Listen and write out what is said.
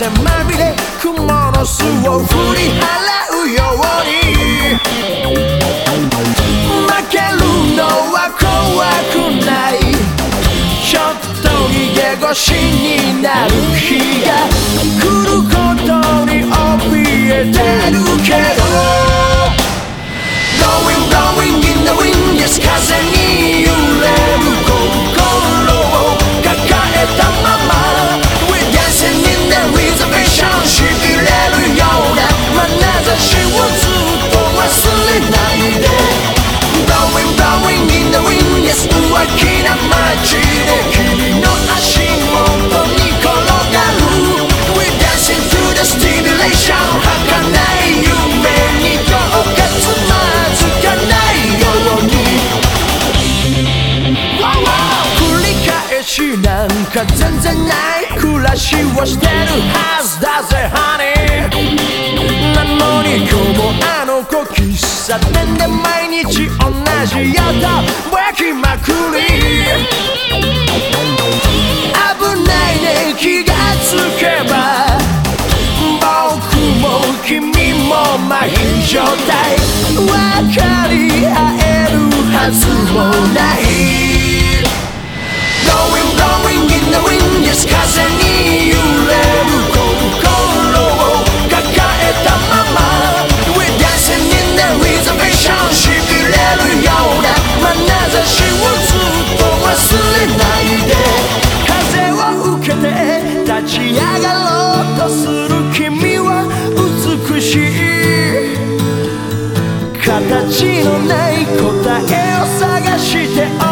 汗まみれ雲の巣を振り払うように負けるのは怖くないちょっと逃げ腰になる日が来ることに怯えてるけどしなんか全然ない。暮らしをしてるはずだぜ Honey なのに今日もあの子喫茶店で毎日同じやとぼやきまくり。危ないね気がつけば。僕も君も麻痺状態。分かり合えるはずもない。形のない答えを探して